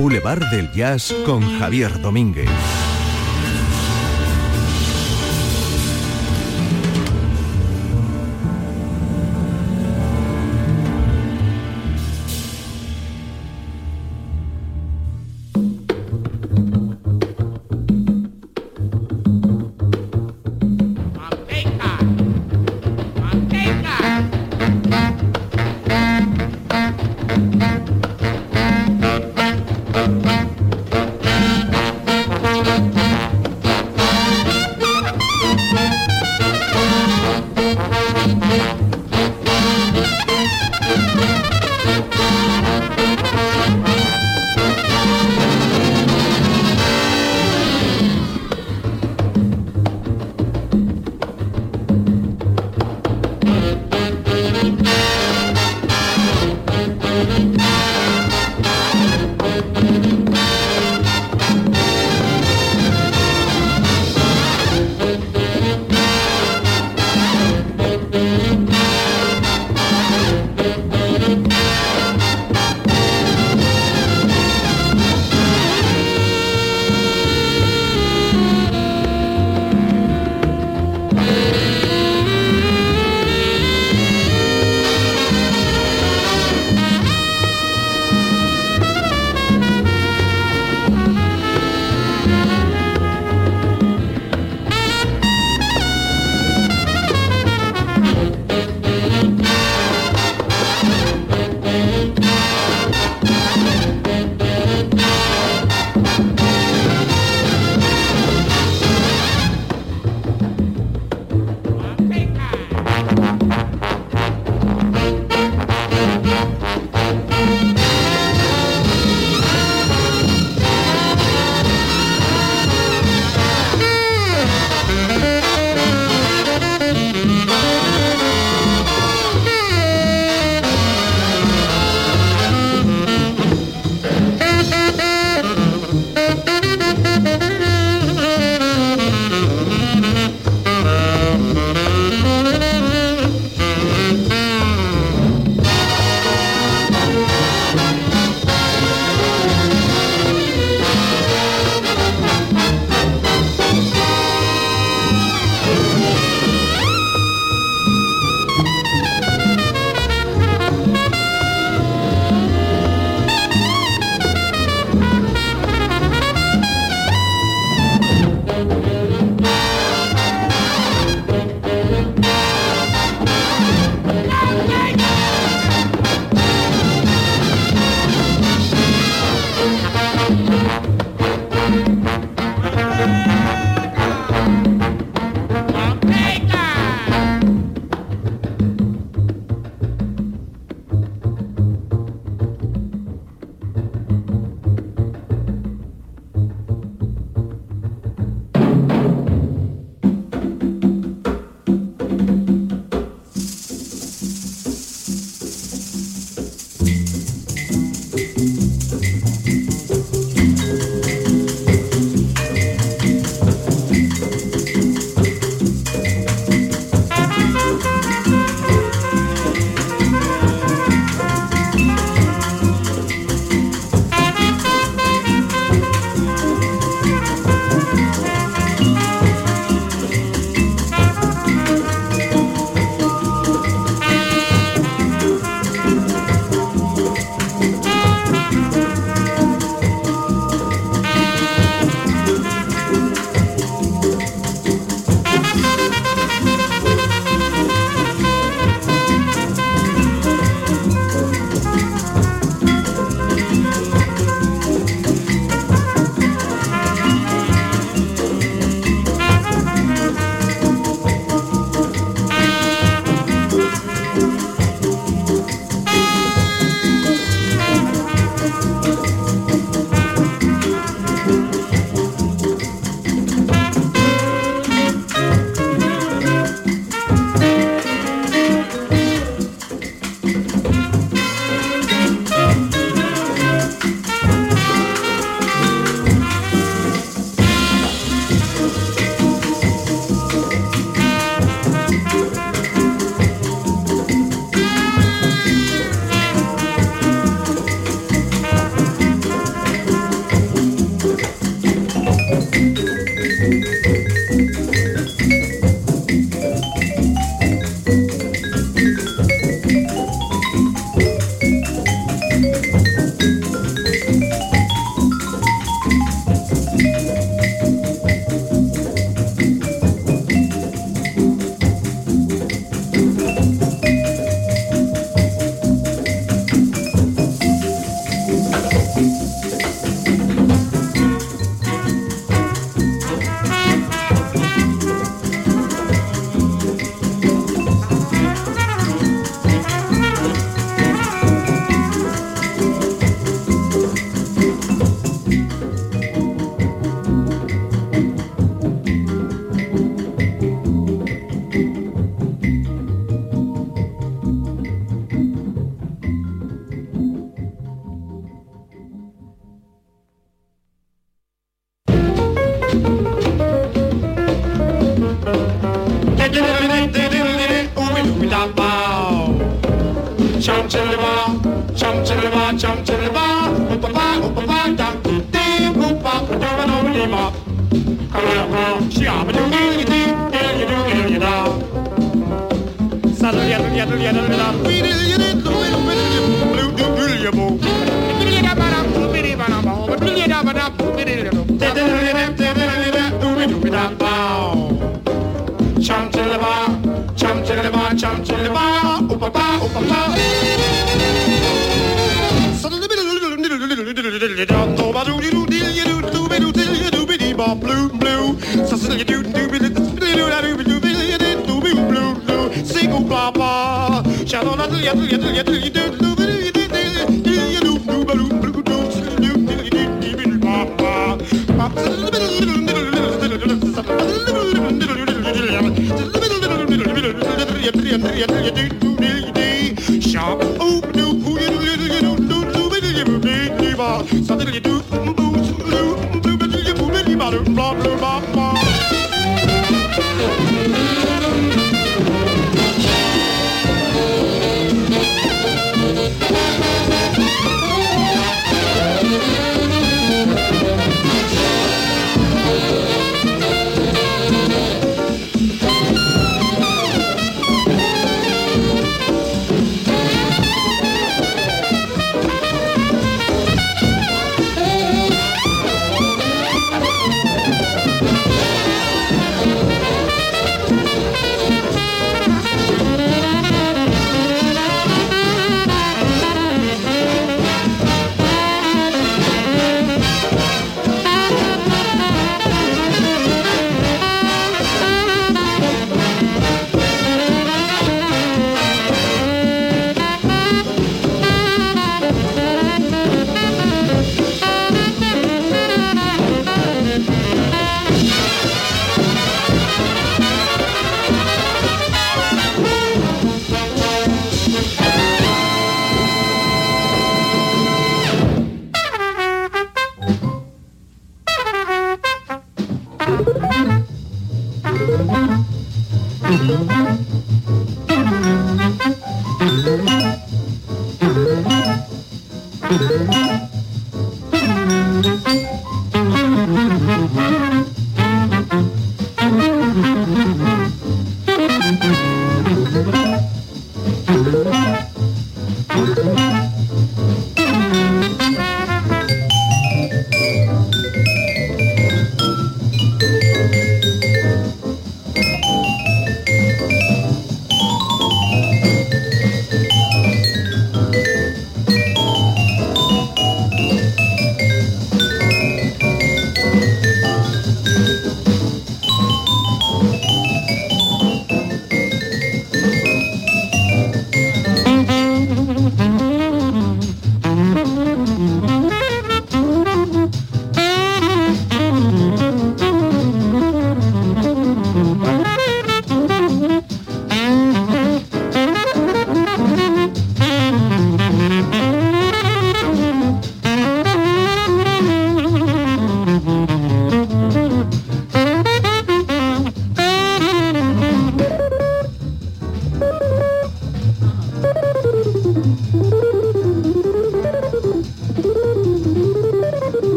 Boulevard del Jazz con Javier Domínguez.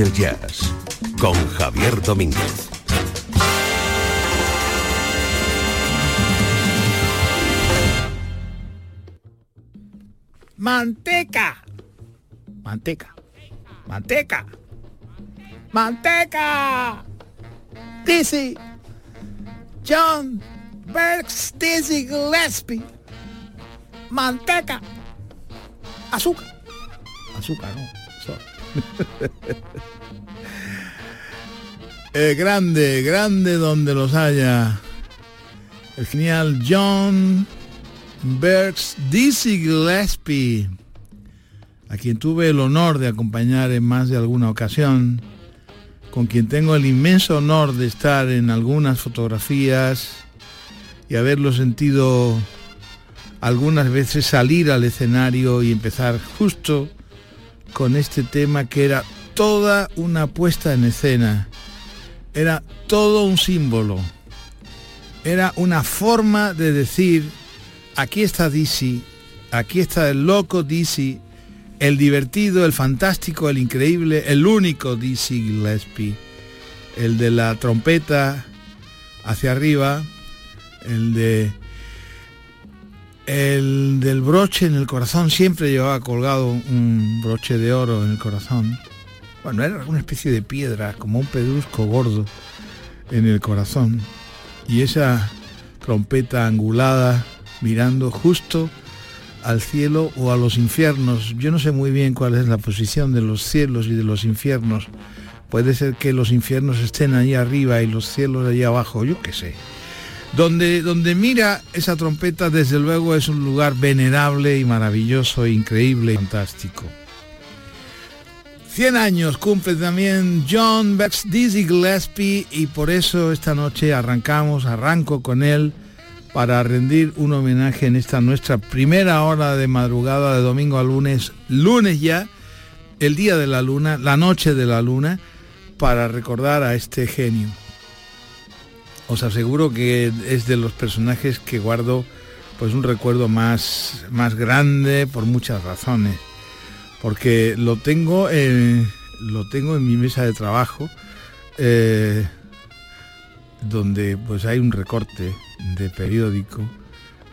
Del Jazz con Javier Domínguez. Manteca. Manteca. Manteca. Manteca. Dizzy. John Berks Dizzy Gillespie. Manteca. Azúcar. Azúcar, no. Eh, grande, grande donde los haya. El genial John Berks Dizzy Gillespie, a quien tuve el honor de acompañar en más de alguna ocasión, con quien tengo el inmenso honor de estar en algunas fotografías y haberlo sentido algunas veces salir al escenario y empezar justo con este tema que era toda una puesta en escena, era todo un símbolo, era una forma de decir, aquí está Dizzy, aquí está el loco Dizzy, el divertido, el fantástico, el increíble, el único Dizzy Gillespie, el de la trompeta hacia arriba, el de el del broche en el corazón, siempre llevaba colgado un broche de oro en el corazón. Bueno, era una especie de piedra, como un pedrusco gordo en el corazón. Y esa trompeta angulada mirando justo al cielo o a los infiernos. Yo no sé muy bien cuál es la posición de los cielos y de los infiernos. Puede ser que los infiernos estén allí arriba y los cielos allí abajo, yo qué sé. Donde, donde mira esa trompeta, desde luego es un lugar venerable y maravilloso, increíble y fantástico. 100 años cumple también John Bex Dizzy Gillespie y por eso esta noche arrancamos, arranco con él para rendir un homenaje en esta nuestra primera hora de madrugada de domingo a lunes, lunes ya, el día de la luna, la noche de la luna, para recordar a este genio. Os aseguro que es de los personajes que guardo pues un recuerdo más, más grande por muchas razones. Porque lo tengo, en, lo tengo en mi mesa de trabajo, eh, donde pues hay un recorte de periódico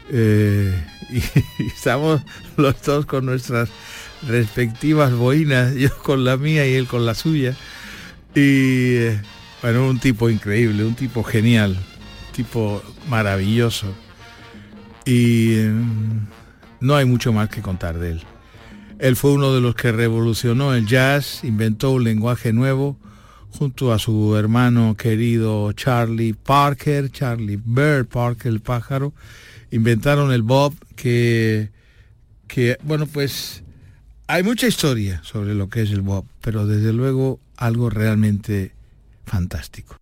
eh, y, estamos los dos con nuestras respectivas boinas, yo con la mía y él con la suya. Y eh, bueno, un tipo increíble, un tipo genial, tipo maravilloso. Y eh, no hay mucho más que contar de él. Él fue uno de los que revolucionó el jazz, inventó un lenguaje nuevo, junto a su hermano querido Charlie Parker, Charlie Bird Parker, el pájaro, inventaron el bob que, que, bueno, pues hay mucha historia sobre lo que es el bob, pero desde luego algo realmente fantástico.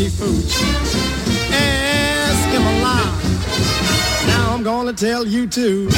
Tutti Frutti. Ask him a lot. Now I'm gonna tell you too.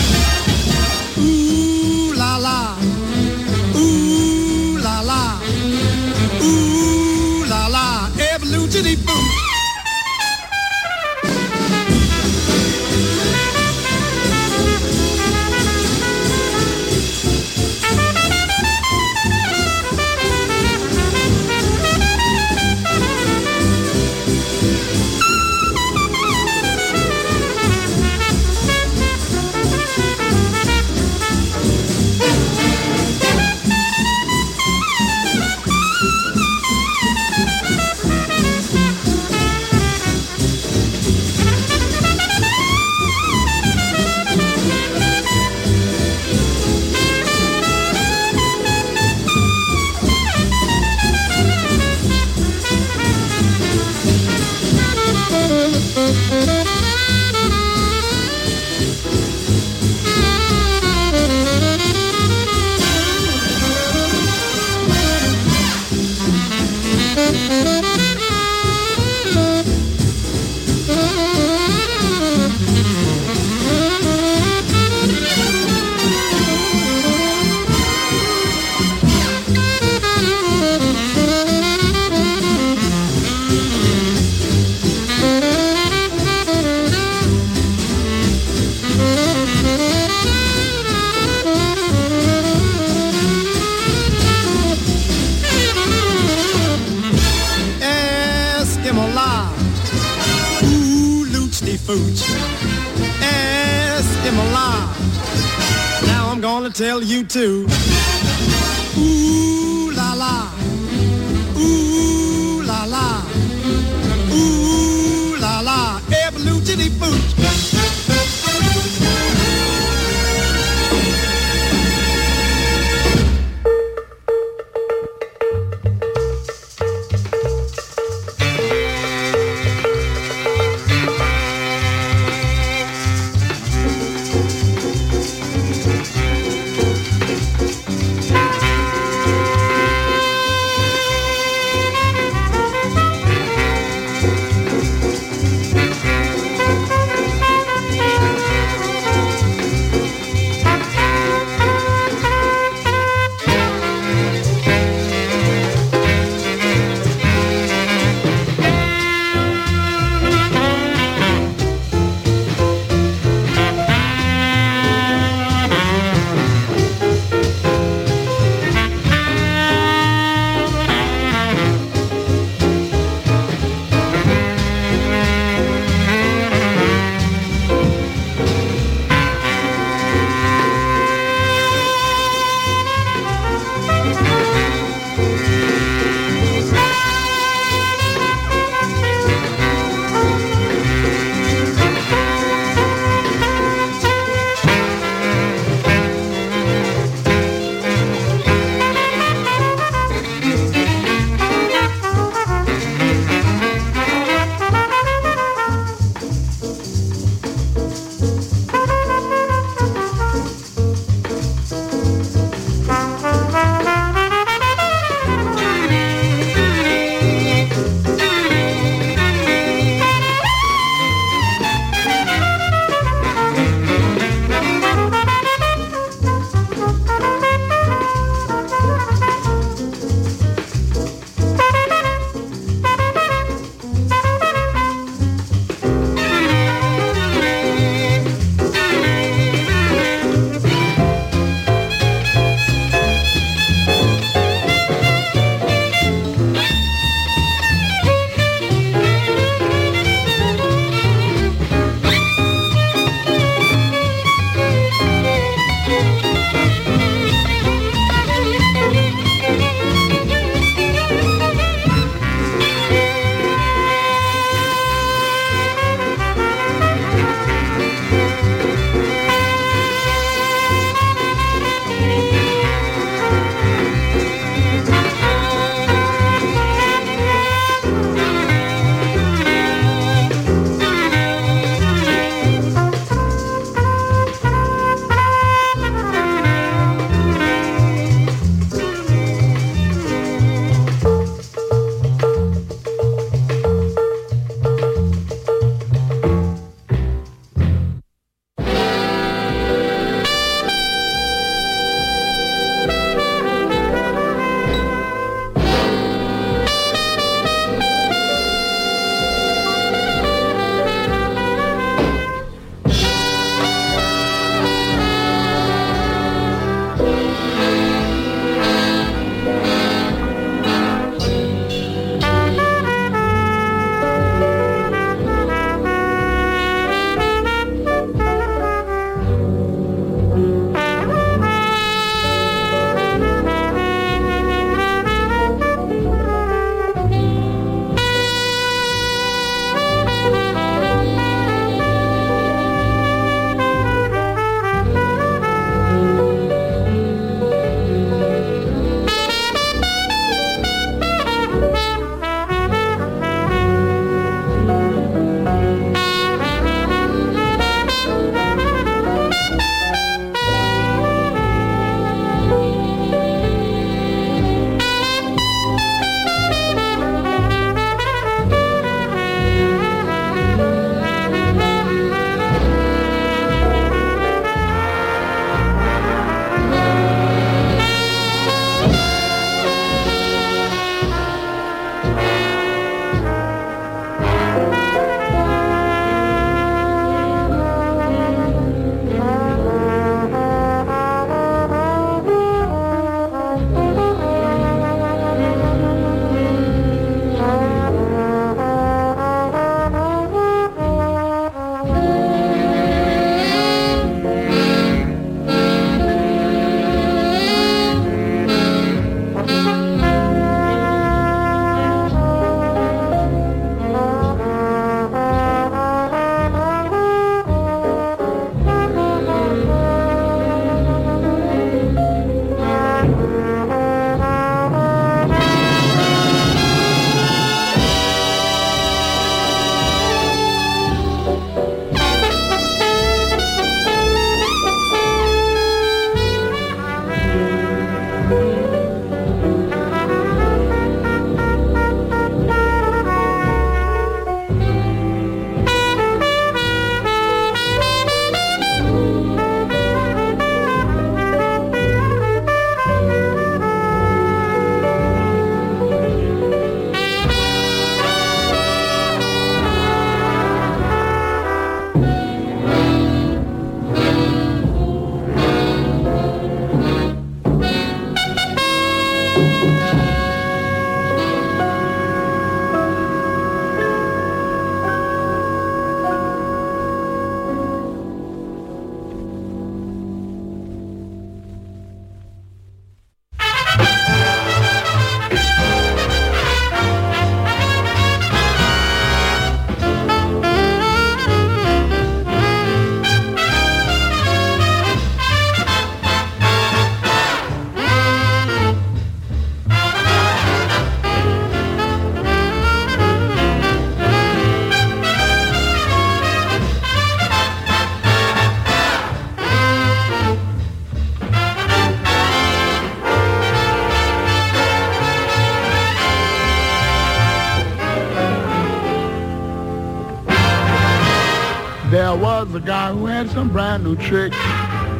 Guy who had some brand new tricks,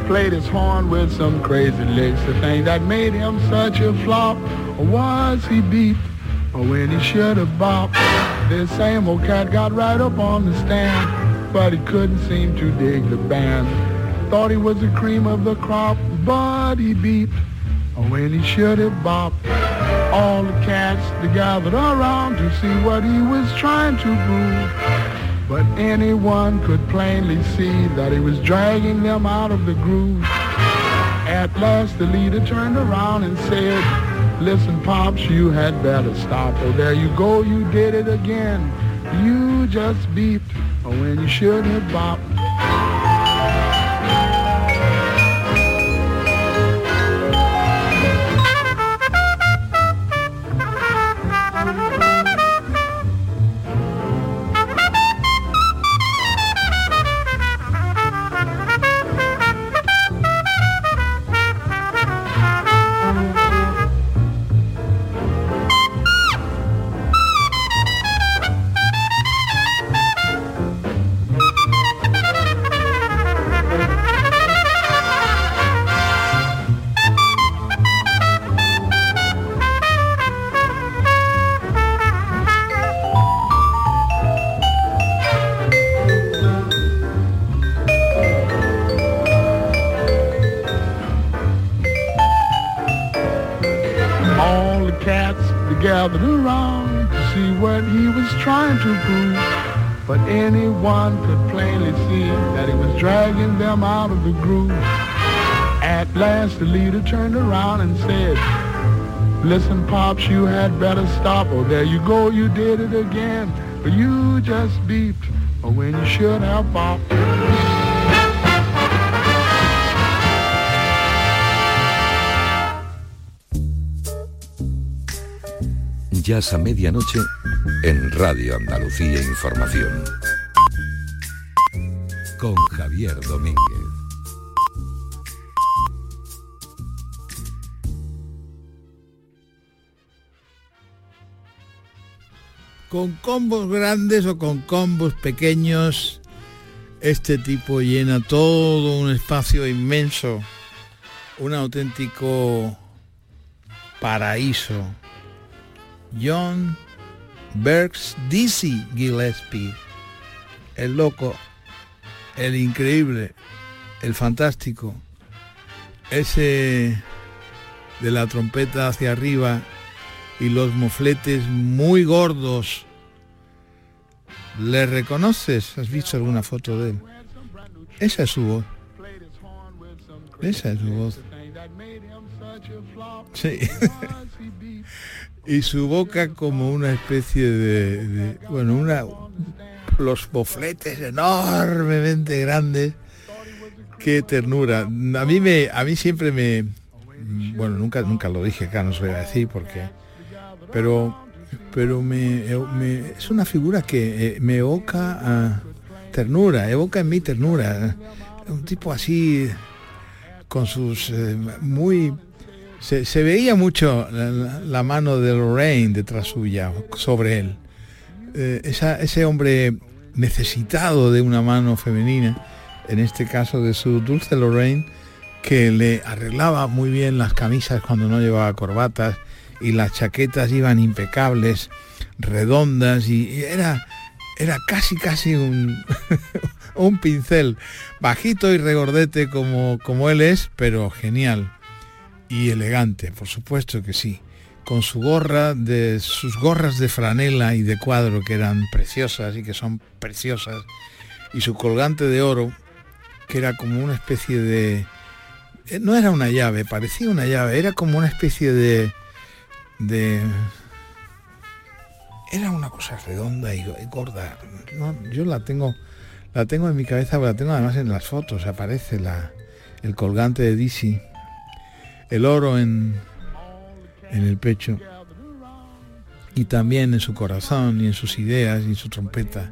played his horn with some crazy licks. The thing that made him such a flop was he beat, or when he should have bopped. This same old cat got right up on the stand, but he couldn't seem to dig the band. Thought he was the cream of the crop, but he beat, or when he should have bopped. All the cats gathered around to see what he was trying to prove. But anyone could plainly see that he was dragging them out of the groove. At last the leader turned around and said, Listen, Pops, you had better stop. Oh, there you go, you did it again. You just beeped, oh, when you should have bopped. Listen, Pops, you had better stop. Oh, there you go, you did it again. You just beeped, or when you should have bopped. Jazz a medianoche en Radio Andalucía Información. Con Javier Domínguez. Con combos grandes o con combos pequeños, este tipo llena todo un espacio inmenso, un auténtico paraíso. John Berks Dizzy Gillespie, el loco, el increíble, el fantástico, ese de la trompeta hacia arriba y los mofletes muy gordos. ¿Le reconoces? ¿Has visto alguna foto de él? Esa es su voz. Esa es su voz. Sí. y su boca como una especie de, bueno, una los bofletes enormemente grandes. Qué ternura. A mí me a mí siempre me bueno, nunca nunca lo dije acá, no se voy a decir porque pero pero me, me- es una figura que eh, me evoca a ternura, evoca en mí ternura. Un tipo así con sus eh, muy se, veía mucho la, mano de Lorraine detrás suya, sobre él. Eh, ese hombre necesitado de una mano femenina, en este caso de su dulce Lorraine, que le arreglaba muy bien las camisas cuando no llevaba corbatas y las chaquetas iban impecables, redondas y, era, era casi casi un, un pincel, bajito y regordete como, como él es, pero genial y elegante, por supuesto que sí, con su gorra de sus gorras de franela y de cuadro que eran preciosas y que son preciosas y su colgante de oro que era como una especie de eh, no era una llave, parecía una llave, era como una especie de de era una cosa redonda y gorda. Yo la tengo la tengo en mi cabeza, la tengo además en las fotos, aparece la el colgante de Dizzy el oro en, en el pecho y también en su corazón y en sus ideas y en su trompeta,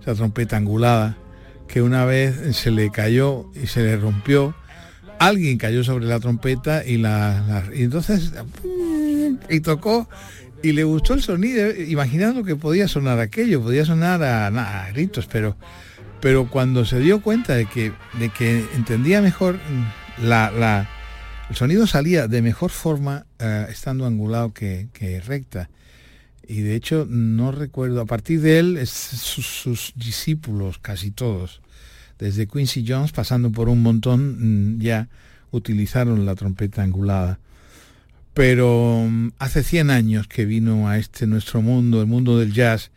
esa trompeta angulada que una vez se le cayó y se le rompió, alguien cayó sobre la trompeta y la, la- y entonces y tocó y le gustó el sonido, imaginando que podía sonar aquello, podía sonar a, gritos, pero pero cuando se dio cuenta de que, de que entendía mejor mm, la, el sonido salía de mejor forma eh, estando angulado que, recta. Y de hecho no recuerdo, a partir de él sus, discípulos, casi todos, desde Quincy Jones pasando por un montón, mm, ya utilizaron la trompeta angulada. Pero mm, hace 100 años que vino a este nuestro mundo, el mundo del jazz,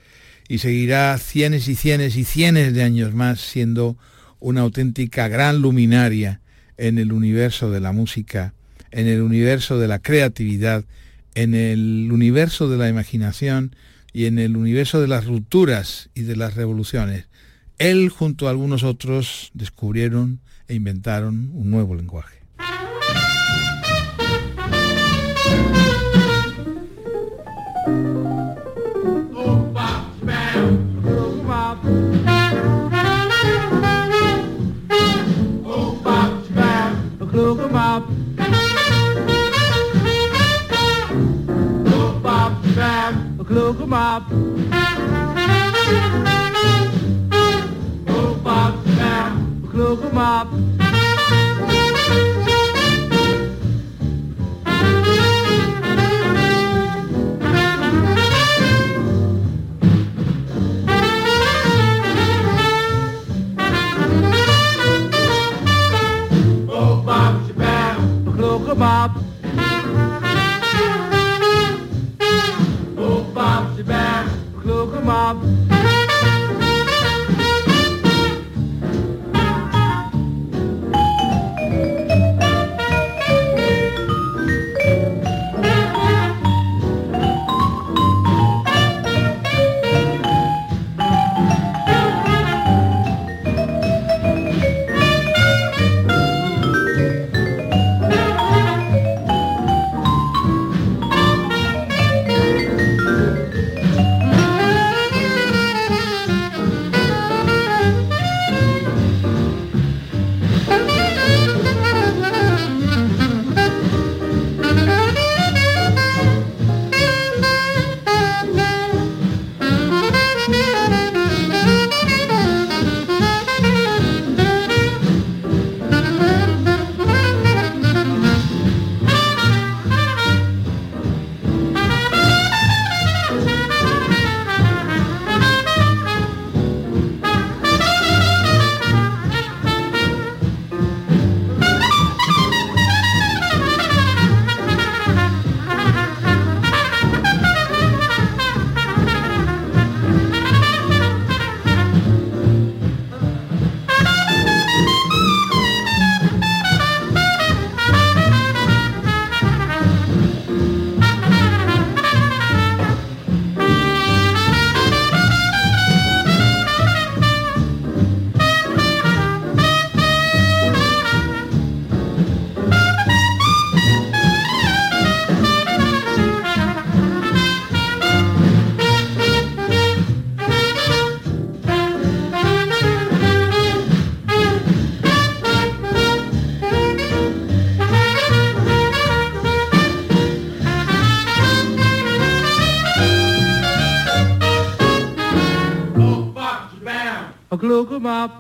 y seguirá cienes y cienes y cienes de años más siendo una auténtica gran luminaria en el universo de la música, en el universo de la creatividad, en el universo de la imaginación y en el universo de las rupturas y de las revoluciones. Él junto a algunos otros descubrieron e inventaron un nuevo lenguaje. 'em. Up. Look 'em up.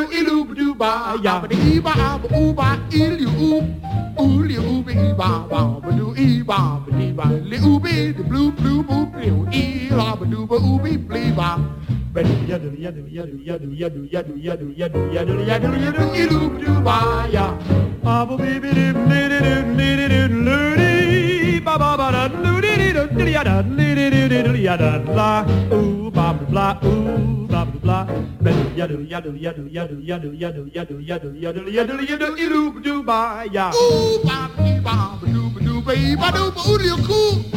Yadu yadu ilu do ba ya ba dee ba ba ooh ba li ooh ooh li ooh be ee ba ba ba do ee ba ba dee ba li ooh be the blue blue blue blue ee la ba do ba ooh be blee ba Yadu yadu yadu yadu yadu yadu yadu yadu yadu yadu yadu yadu ilu do ba ya Abo bi bi li di dim li di dim lu di ba ba ba da lu di di do di ya da li di di di di ya da la Yadu, yadu, yadu, yadu, yadu, yadu, yadu, yadu, yadu, yadu, yadu, yadu, yadu, doo ba ya. Ooh ba doo ba doo ba doo ba doo ba doo ba doo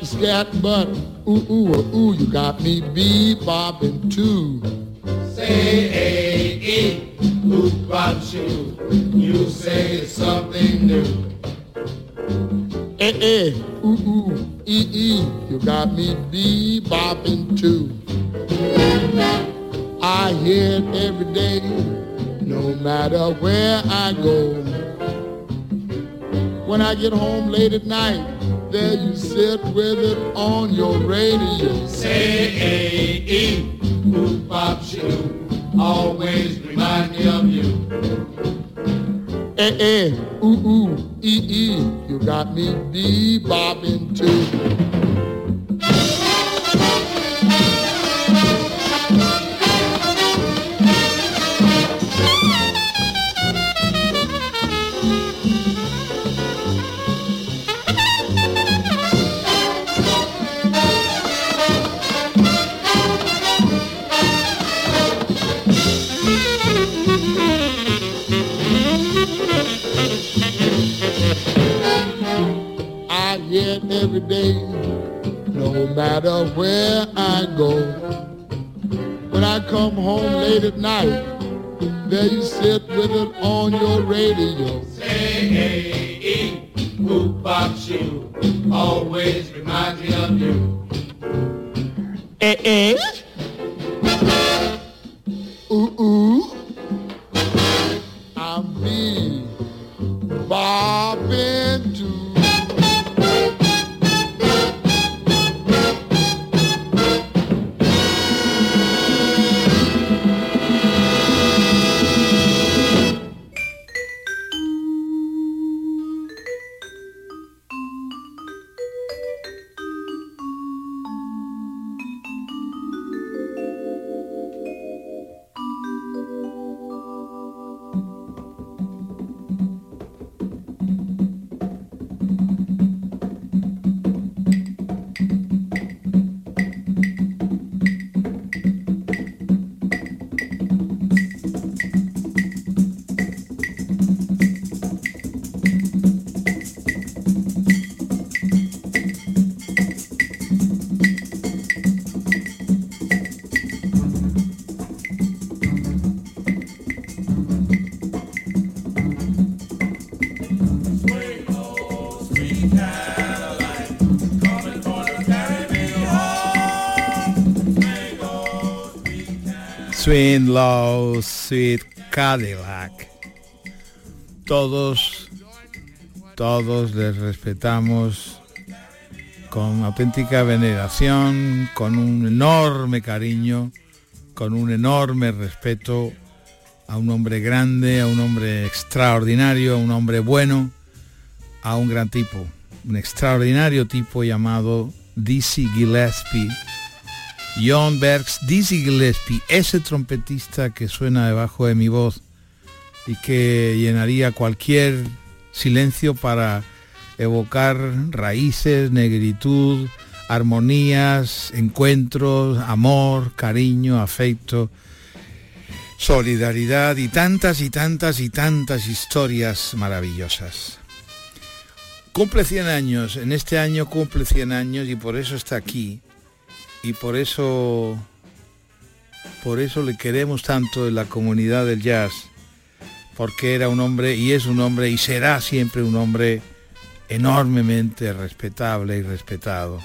The scat, but ooh ooh uh, ooh, you got me bebopping too. Say A E, who brought you? You say something new. Eh eh, ooh ooh, ee ee, you got me bebopping too. I hear it every day, no matter where I go. When I get home late at night, there you sit with it on your radio. Say A E, who pops you? Always remind me of you. Eh eh, ooh ooh, ee ee, you got me bebopping too. No matter where I go. When I come home late at night, there you sit with it on your radio. Say A E, who pops you? Always reminds me of you. Eh eh. Ooh ooh. I'm be bobbing Sweet Love, Sweet Cadillac. Todos, todos les respetamos con auténtica veneración, con un enorme cariño, con un enorme respeto a un hombre grande, a un hombre extraordinario, a un hombre bueno, a un gran tipo, un extraordinario tipo llamado Dizzy Gillespie John Bergs, Dizzy Gillespie, ese trompetista que suena debajo de mi voz y que llenaría cualquier silencio para evocar raíces, negritud, armonías, encuentros, amor, cariño, afecto, solidaridad y tantas y tantas y tantas historias maravillosas. Cumple 100 años, en este año cumple 100 años y por eso está aquí y por eso por eso le queremos tanto en la comunidad del jazz porque era un hombre y es un hombre y será siempre un hombre enormemente respetable y respetado.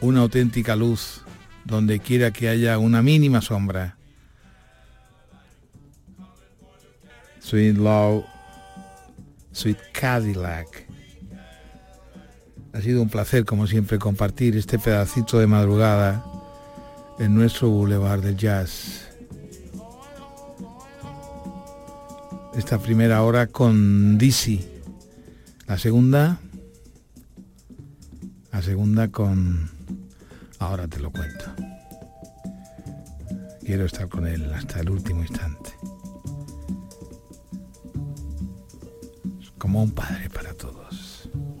Una auténtica luz donde quiera que haya una mínima sombra. Sweet Love Sweet Cadillac ha sido un placer, como siempre, compartir este pedacito de madrugada en nuestro Boulevard del Jazz. Esta primera hora con Dizzy. La segunda, la segunda con... Ahora te lo cuento. Quiero estar con él hasta el último instante. Como un padre para todos.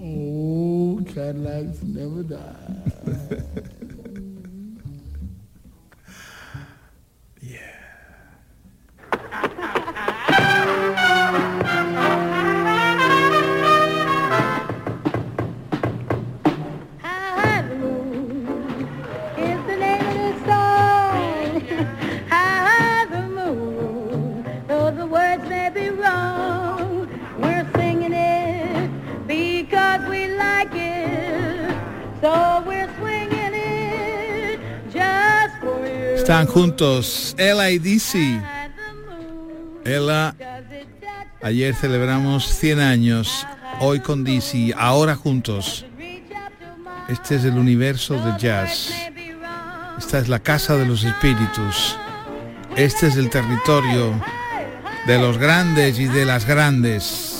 Oh, Cadillacs never die. Están juntos Ella y Dizzy. Ella, ayer celebramos 100 años, hoy con Dizzy, ahora juntos. Este es el universo words jazz. Esta es la casa de los espíritus. Este es el territorio de los grandes y de las grandes.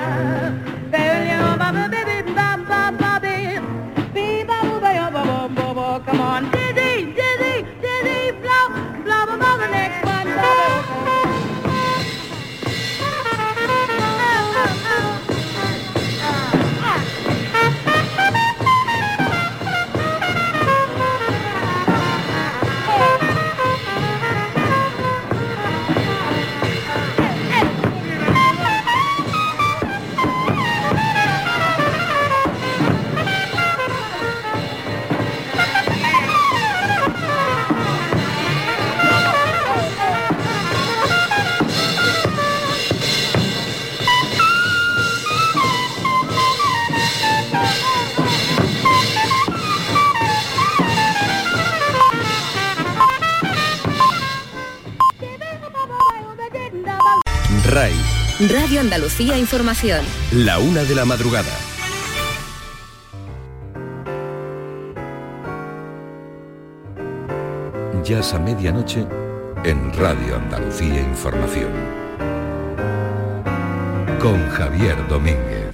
Radio Andalucía Información. la una de la madrugada. Jazz a medianoche en Radio Andalucía Información. Con Javier Domínguez.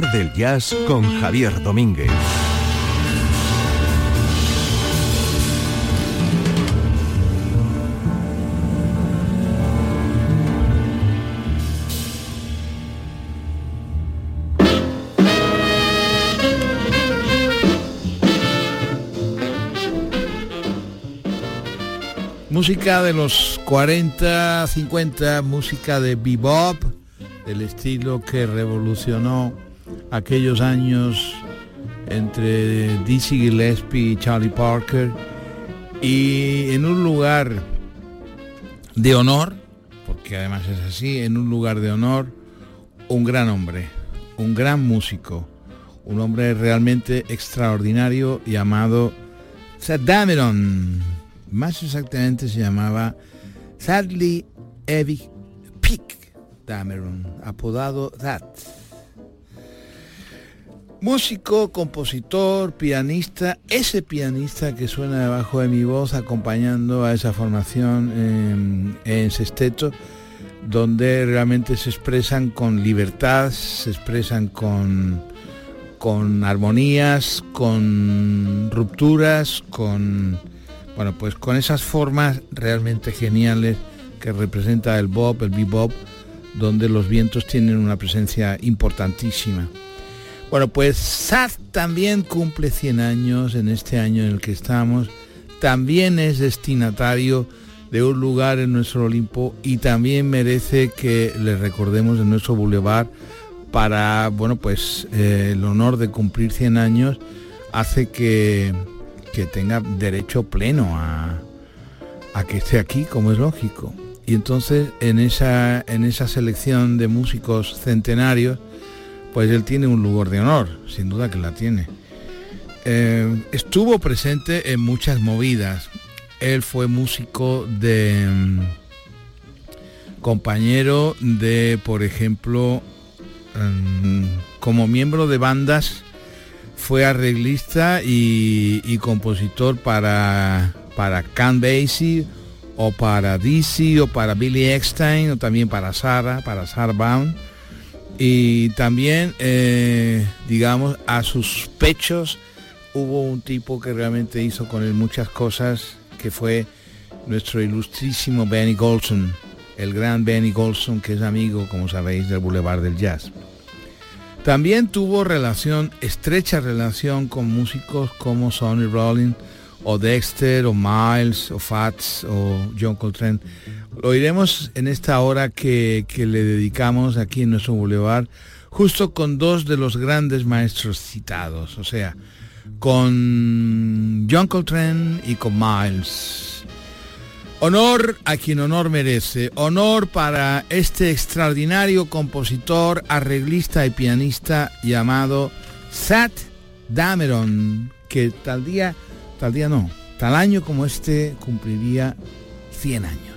Del Jazz con Javier Domínguez. Música de los 40, 50, música de bebop, el estilo que revolucionó aquellos años entre Dizzy Gillespie y Charlie Parker y en un lugar de honor, porque además es así, en un lugar de honor, un gran hombre, un gran músico, un hombre realmente extraordinario llamado Seth Dameron más exactamente se llamaba Sadly Evie Peak Dameron, apodado That. Músico, compositor, pianista, ese pianista que suena debajo de mi voz acompañando a esa formación en, en sexteto, donde realmente se expresan con libertad, se expresan con, con armonías, con rupturas, con bueno, pues con esas formas realmente geniales que representa el bop, el bebop, donde los vientos tienen una presencia importantísima. Bueno, pues Sad también cumple 100 años en este año en el que estamos, también es destinatario de un lugar en nuestro Olimpo y también merece que le recordemos en nuestro boulevard para, bueno, pues eh, el honor de cumplir 100 años hace que que tenga derecho pleno a, que esté aquí, como es lógico. Y entonces en esa, en esa selección de músicos centenarios, pues él tiene un lugar de honor, sin duda que la tiene. Eh, estuvo presente en muchas movidas. Él fue músico de mm, compañero de, por ejemplo, mm, como miembro de bandas fue arreglista y, compositor para, para Basie o para Dizzy o para Billy Eckstein o también para Sarah, para Sarah Bound. Y también, eh, digamos, a sus pechos hubo un tipo que realmente hizo con él muchas cosas, que fue nuestro ilustrísimo Benny Golson, el gran Benny Golson, que es amigo, como sabéis, del Boulevard del Jazz. También tuvo relación, estrecha relación con músicos como Sonny Rollins o Dexter o Miles o Fats o John Coltrane. Lo oiremos en esta hora que, que le dedicamos aquí en nuestro boulevard, justo con dos de los grandes maestros citados, o sea, con John Coltrane y con Miles. Honor a quien honor merece. Honor para este extraordinario compositor, arreglista y pianista llamado Sat Dameron, que tal día, tal día no, tal año como este cumpliría 100 años.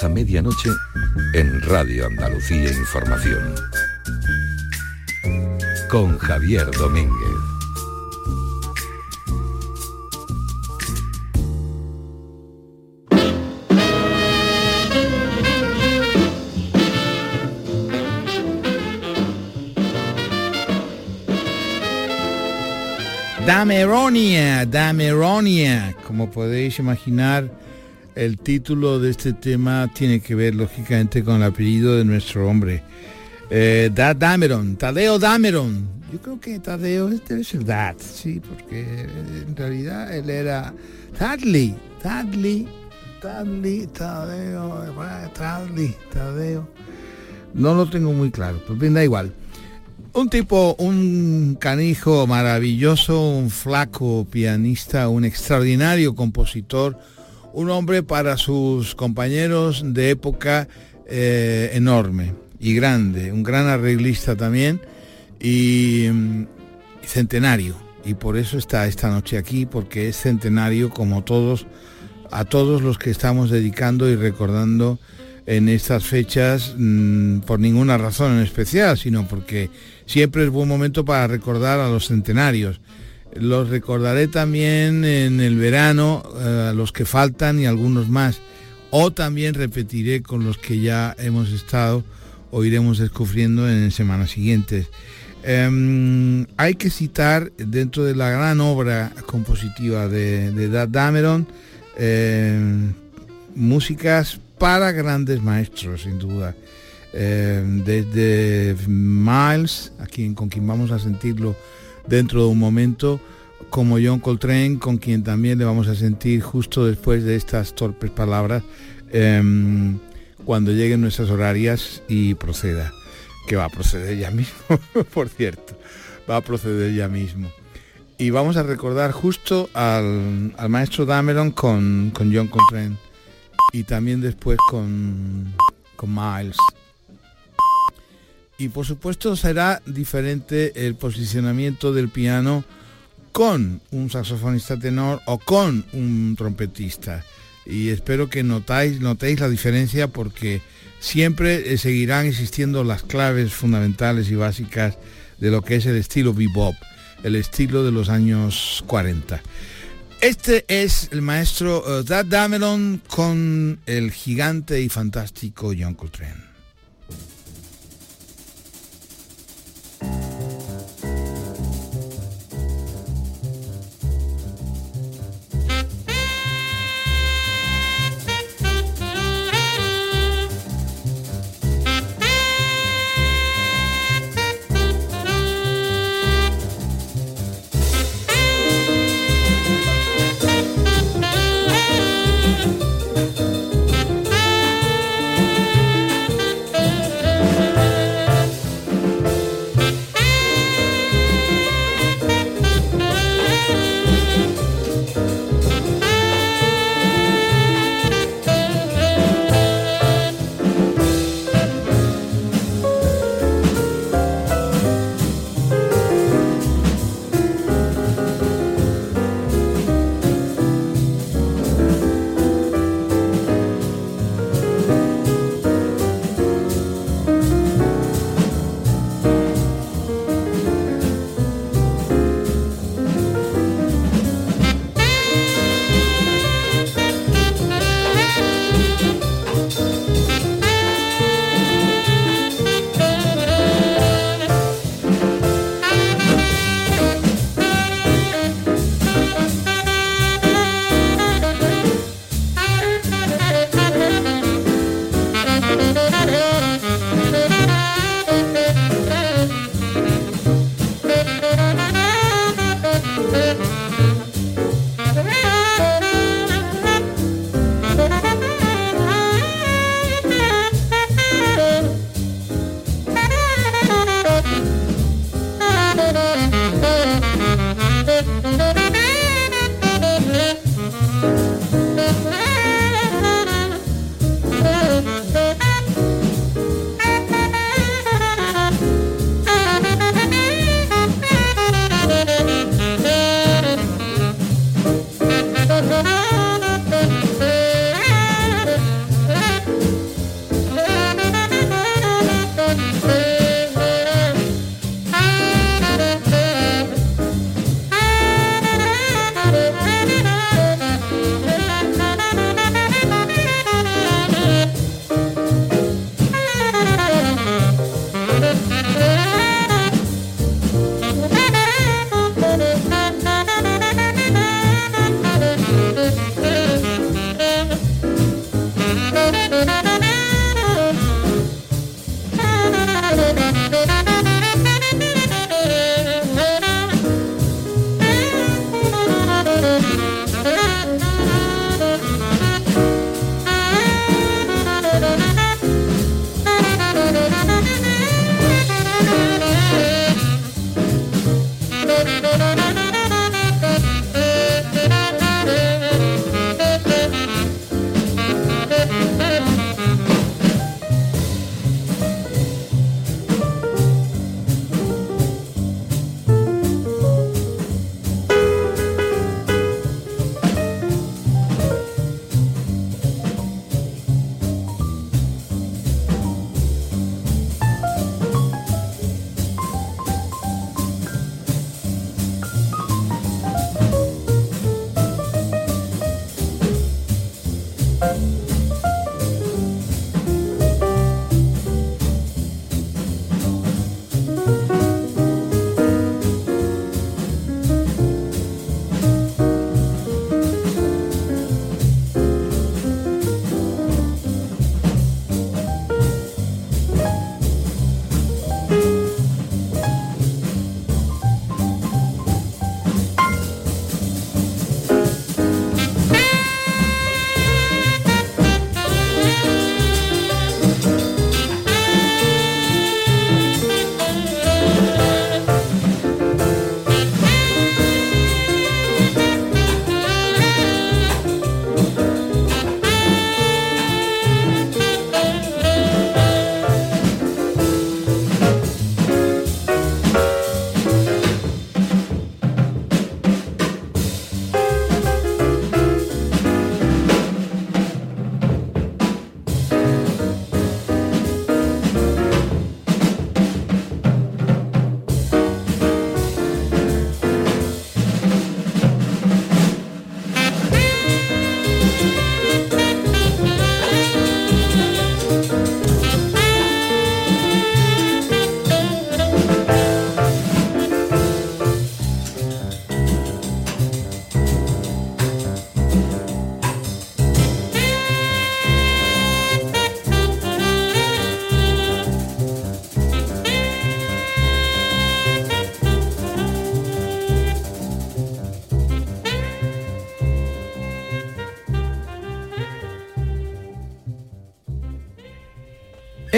A medianoche en Radio Andalucía Información. Con Javier Domínguez. Dameronia, Dameronia. Como podéis imaginar, el título de este tema tiene que ver lógicamente con el apellido de nuestro hombre. Eh, Dad Dameron, Tadeo Dameron. Yo creo que Tadeo debe ser Dad, sí, porque en realidad él era Tadley, Tadley, Tadley, Tadeo, Tadley, Tadeo. No lo tengo muy claro, pero bien, da igual. Un tipo, un canijo maravilloso, un flaco pianista, un extraordinario compositor, un hombre para sus compañeros de época eh, enorme y grande, un gran arreglista también y, mm, centenario. Y por eso está esta noche aquí, porque es centenario como todos, a todos los que estamos dedicando y recordando en estas fechas mm, por ninguna razón en especial, sino porque siempre es buen momento para recordar a los centenarios. Los recordaré también en el verano, eh, los que faltan y algunos más. O también repetiré con los que ya hemos estado o iremos descubriendo en semanas siguientes. Em, hay que citar dentro de la gran obra compositiva de, de Dameron em, músicas para grandes maestros, sin duda. Em, desde Miles, a quien, con quien vamos a sentirlo dentro de un momento, como John Coltrane, con quien también le vamos a sentir justo después de estas torpes palabras, em, cuando lleguen nuestras horarias y proceda, que va a proceder ya mismo, por cierto, va a proceder ya mismo. Y vamos a recordar justo al, maestro Dameron con, con John Coltrane y también después con, con Miles. Y por supuesto será diferente el posicionamiento del piano con un saxofonista tenor o con un trompetista. Y espero que notáis, notéis la diferencia porque siempre eh, seguirán existiendo las claves fundamentales y básicas de lo que es el estilo bebop, el estilo de los años 40. Este es el maestro Dad Dameron con el gigante y fantástico John Coltrane.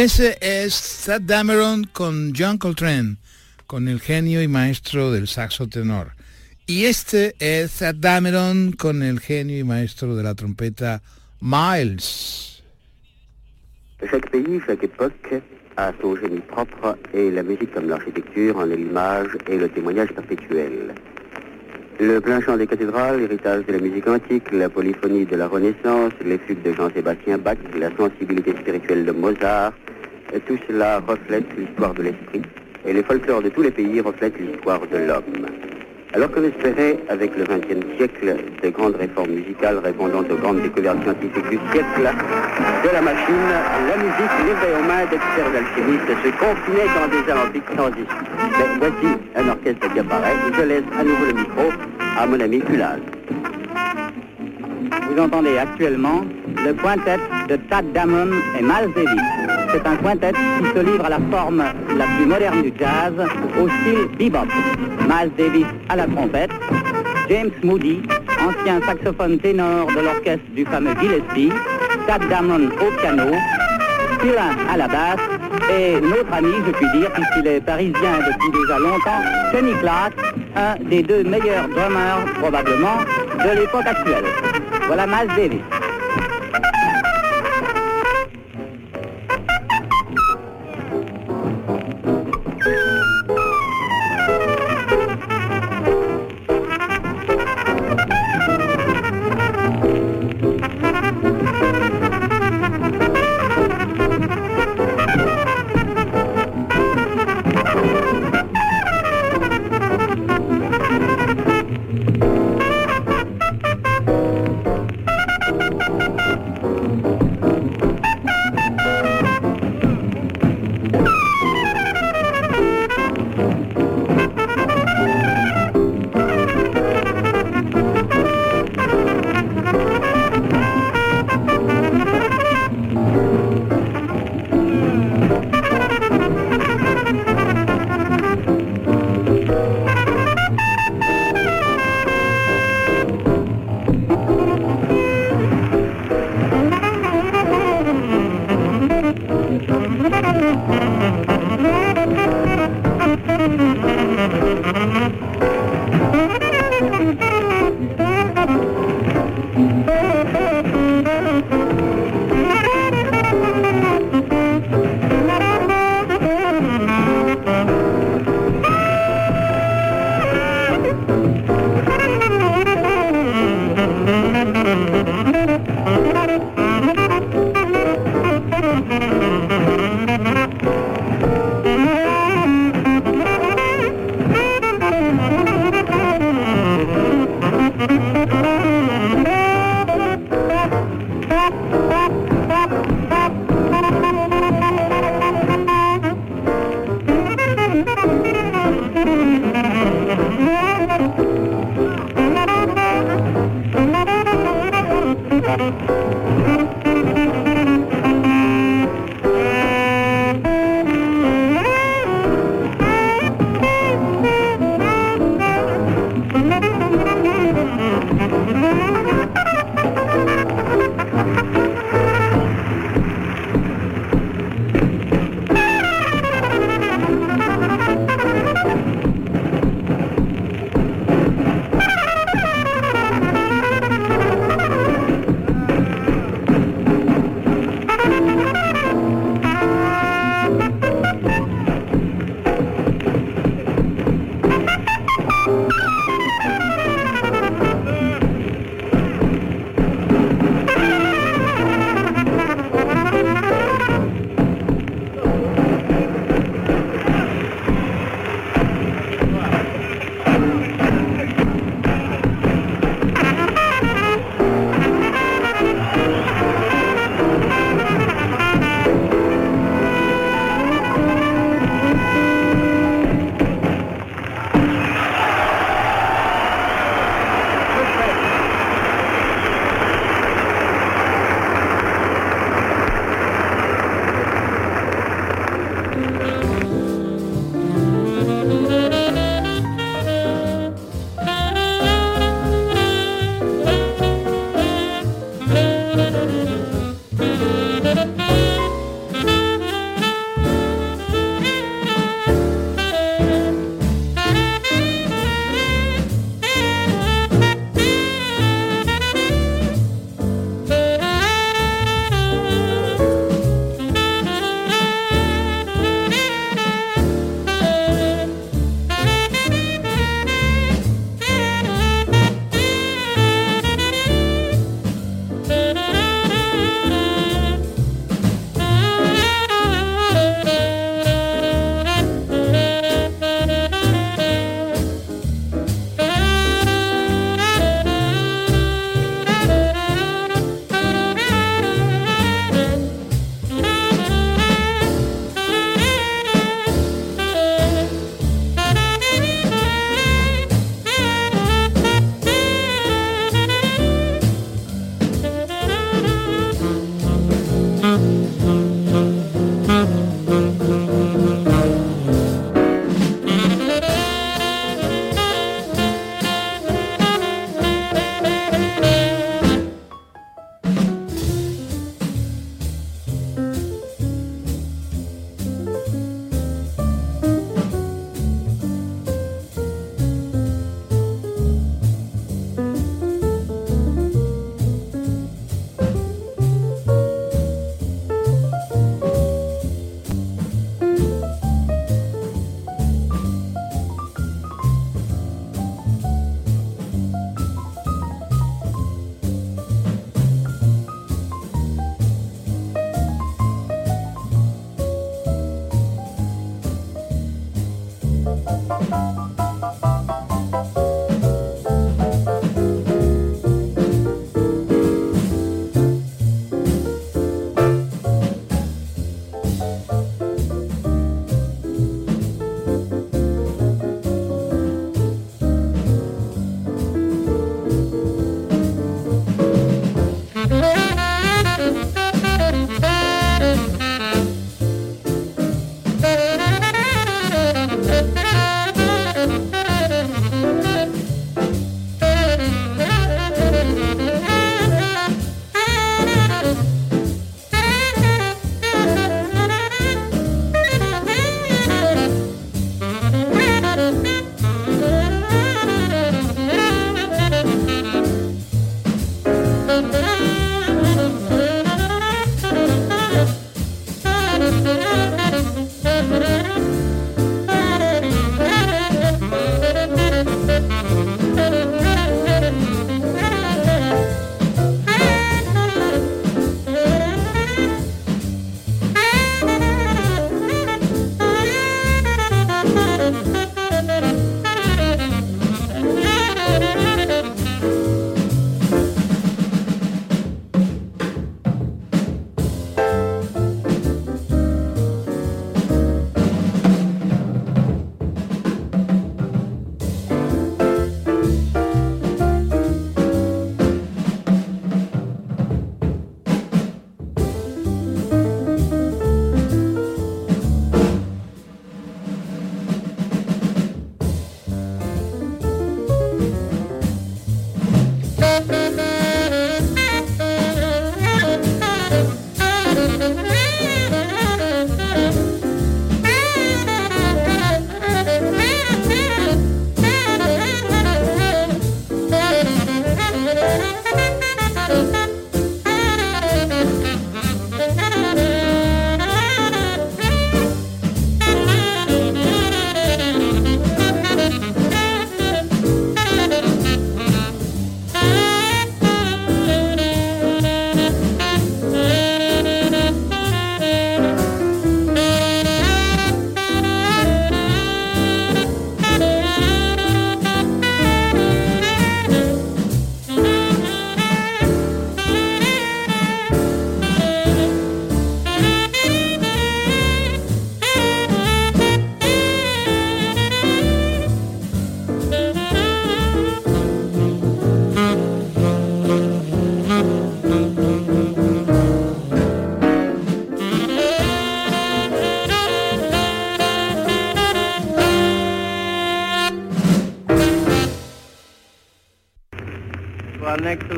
Ese es Thad Dameron con John Coltrane, con el genio y maestro del saxo tenor. Y este es Dameron con el maestro de la trompeta Miles. Chaque pays, chaque époque a son génie propre et la musique comme l'architecture en est l'image et le témoignage perpétuel. Le plein chant des cathédrales, l'héritage de la musique antique, la polyphonie de la Renaissance, les fugues de Jean-Sébastien Bach, la sensibilité spirituelle de Mozart, tout cela reflète l'histoire de l'esprit et les folklores de tous les pays reflètent l'histoire de l'homme. Alors que espérait, avec le XXe siècle, de grandes réformes musicales répondant aux grandes découvertes scientifiques du siècle, de la machine, la musique livrée aux mains d'experts d'alchimistes se confinait dans des alambics sans issue. Mais voici un orchestre qui apparaît. Je laisse à nouveau le micro à mon ami Culaz. Vous entendez actuellement le quintet de Tad Damon et Miles Davis. C'est un quintet qui se livre à la forme la plus moderne du jazz, au style bebop. Miles Davis à la trompette, James Moody, ancien saxophone ténor de l'orchestre du fameux Gillespie, Tad Damon au piano, Philin à la basse, et notre ami, je puis dire, puisqu'il est parisien depuis déjà longtemps, Kenny Clark, un des deux meilleurs drummers probablement de l'époque actuelle. ولا معاش ديني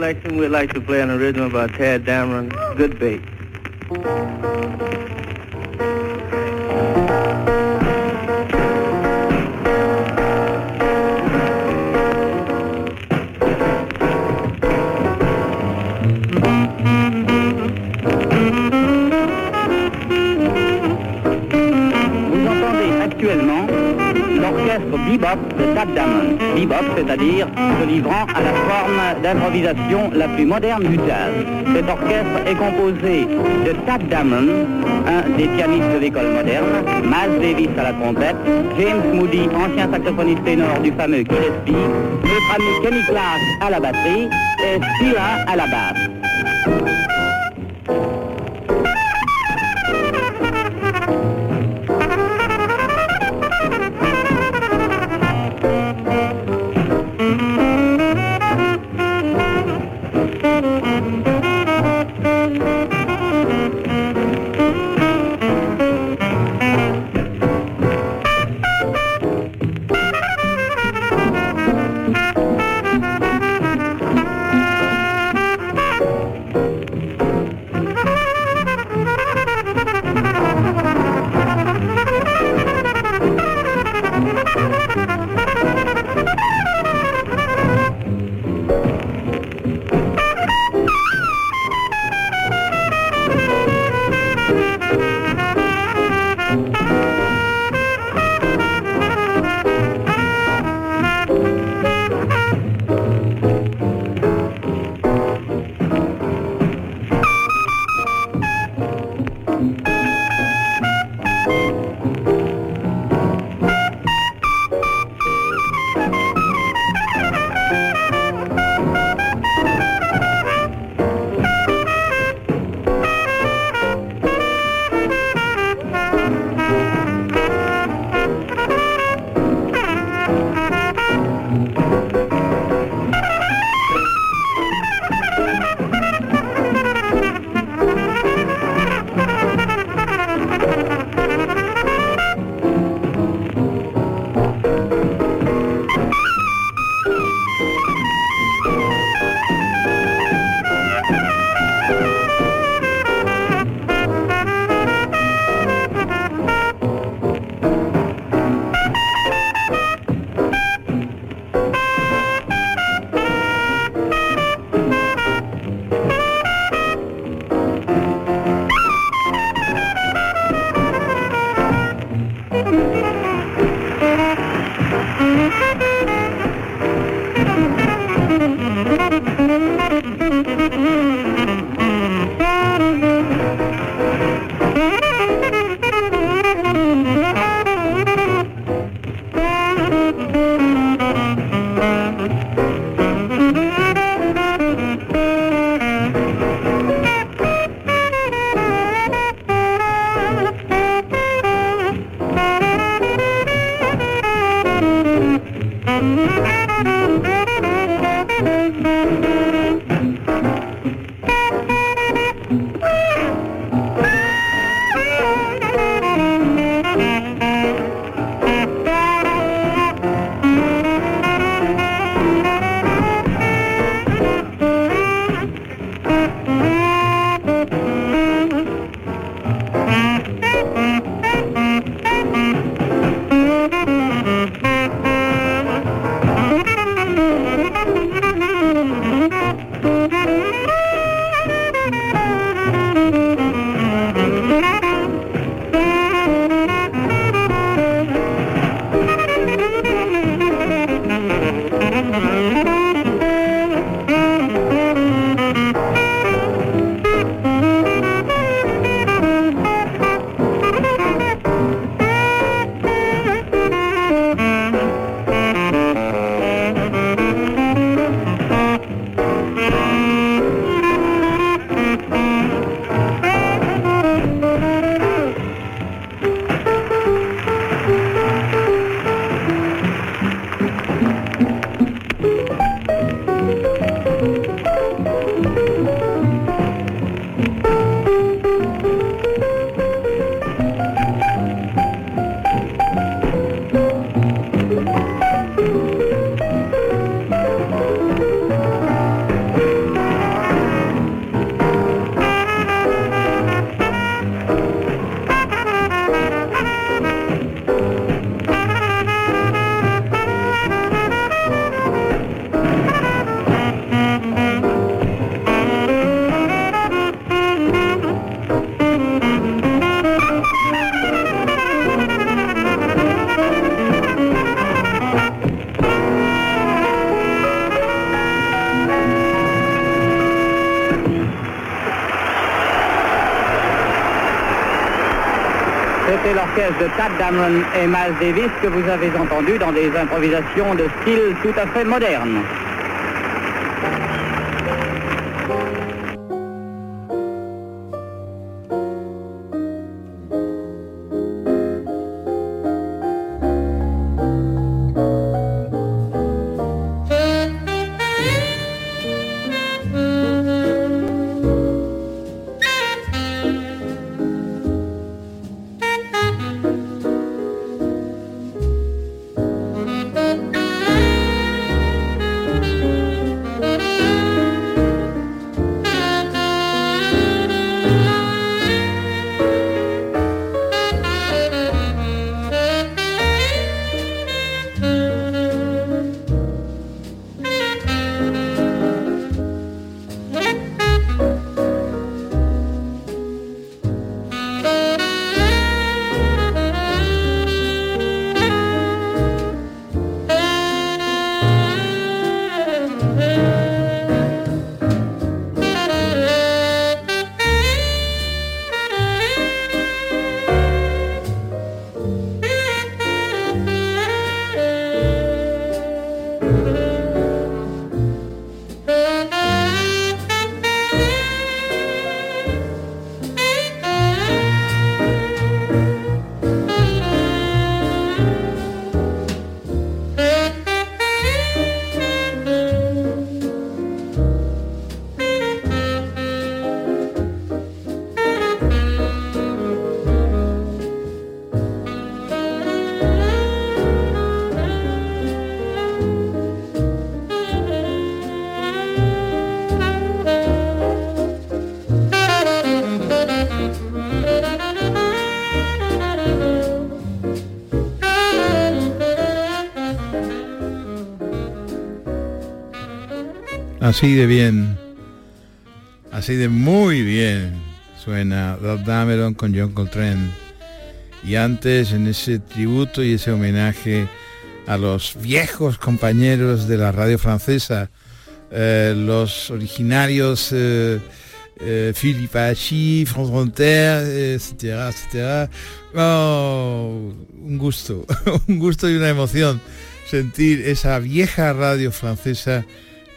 selection, we'd like to play an original by Tad Dameron, Good Bait. Bebop de Tad Damon. Bebop, c'est-à-dire se livrant la plus moderne du jazz. Cet orchestre est composé de Tad Damon, un des pianistes de l'école moderne, Miles Davis à la trompette, James Moody, ancien saxophoniste ténor du fameux Gillespie, notre ami Kenny Clark à la batterie et Stila à la basse. De Tad Damron et Miles Davis que vous avez entendu dans des improvisations de style tout à fait moderne. Así de bien, así de muy bien suena Rod Dameron con John Coltrane. Y antes en ese tributo y ese homenaje a los viejos compañeros de la radio francesa, eh, los originarios eh, eh, Philippe Hachi, France Inter, etcétera, etcétera. Oh, un gusto, un gusto y una emoción sentir esa vieja radio francesa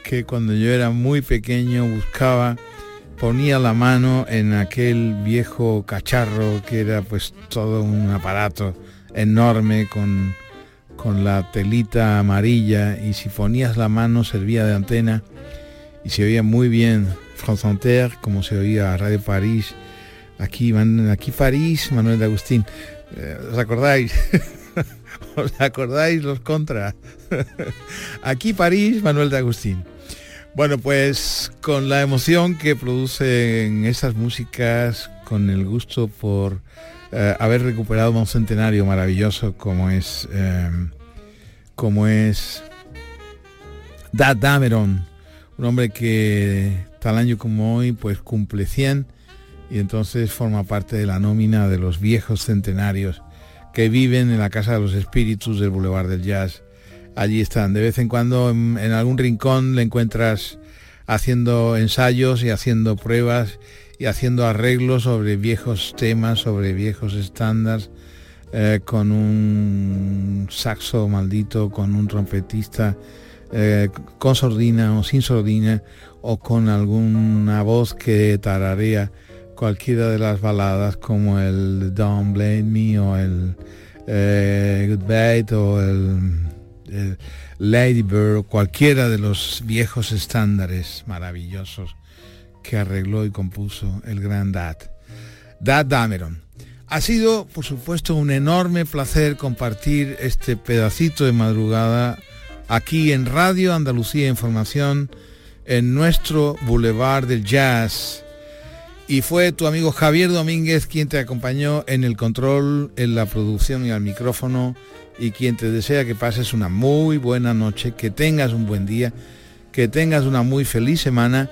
que cuando yo era muy pequeño buscaba, ponía la mano en aquel viejo cacharro que era pues todo un aparato enorme con, con la telita amarilla y si ponías la mano servía de antena y se oía muy bien France Inter como se oía Radio París aquí aquí París Manuel de Agustín eh, ¿os acordáis? ¿os acordáis los contras? aquí París Manuel de Agustín bueno, pues con la emoción que producen esas músicas, con el gusto por eh, haber recuperado un centenario maravilloso como es em, como es Dad Dameron, un hombre que tal año como hoy pues cumple 100 y entonces forma parte de la nómina de los viejos centenarios que viven en la Casa de los Espíritus del Boulevard del Jazz allí están. De vez en cuando en, algún rincón le encuentras haciendo ensayos y haciendo pruebas y haciendo arreglos sobre viejos temas, sobre viejos estándares, eh, con un saxo maldito, con un trompetista, eh, con sordina o sin sordina, o con alguna voz que tararea cualquiera de las baladas como el Don't Blame Me o el eh, Goodbye o el Lady Bird, cualquiera de los viejos estándares maravillosos que arregló y compuso el gran Dad. Dad Dameron. Ha sido, por supuesto, un enorme placer compartir este pedacito de madrugada aquí en Radio Andalucía Información, en nuestro Boulevard del Jazz. Y fue tu amigo Javier Domínguez quien te acompañó en el control, en la producción y al micrófono y quien te desea que pases una muy buena noche, que tengas un buen día, que tengas una muy feliz semana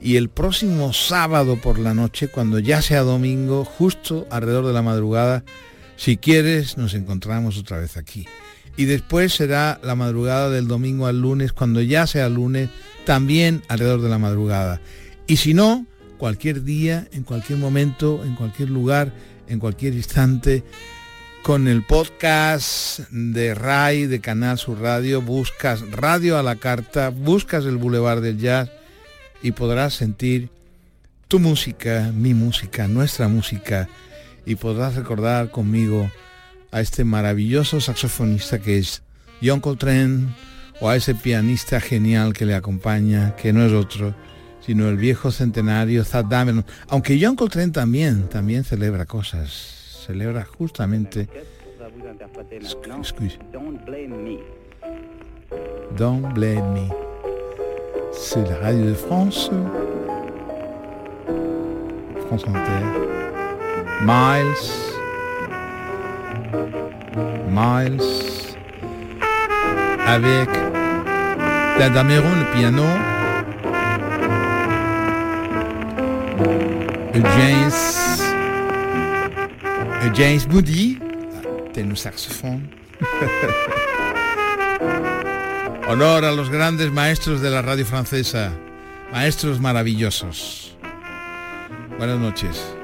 y el próximo sábado por la noche, cuando ya sea domingo, justo alrededor de la madrugada, si quieres, nos encontramos otra vez aquí. Y después será la madrugada del domingo al lunes, cuando ya sea lunes, también alrededor de la madrugada. Y si no, cualquier día, en cualquier momento, en cualquier lugar, en cualquier instante con el podcast de RAI, de Canal Sur Radio, buscas Radio a la Carta, buscas el Boulevard del Jazz y podrás sentir tu música, mi música, nuestra música. Y podrás recordar conmigo a este maravilloso saxofonista que es John Coltrane o a ese pianista genial que le acompaña, que no es otro, sino el viejo centenario Thad Dameron. Aunque John Coltrane también, también celebra cosas celebra justamente... Excuse. Don't blame me. Don't blame me. C'est la radio de France. France Inter. Miles. Miles. Avec la Dameron, le piano. James. James Moody. Tenor saxofón. Honor a los grandes maestros de la radio francesa, maestros maravillosos. Buenas noches.